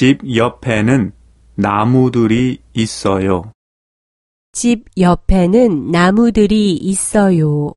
집 옆에는 나무들이 있어요. 집 옆에는 나무들이 있어요.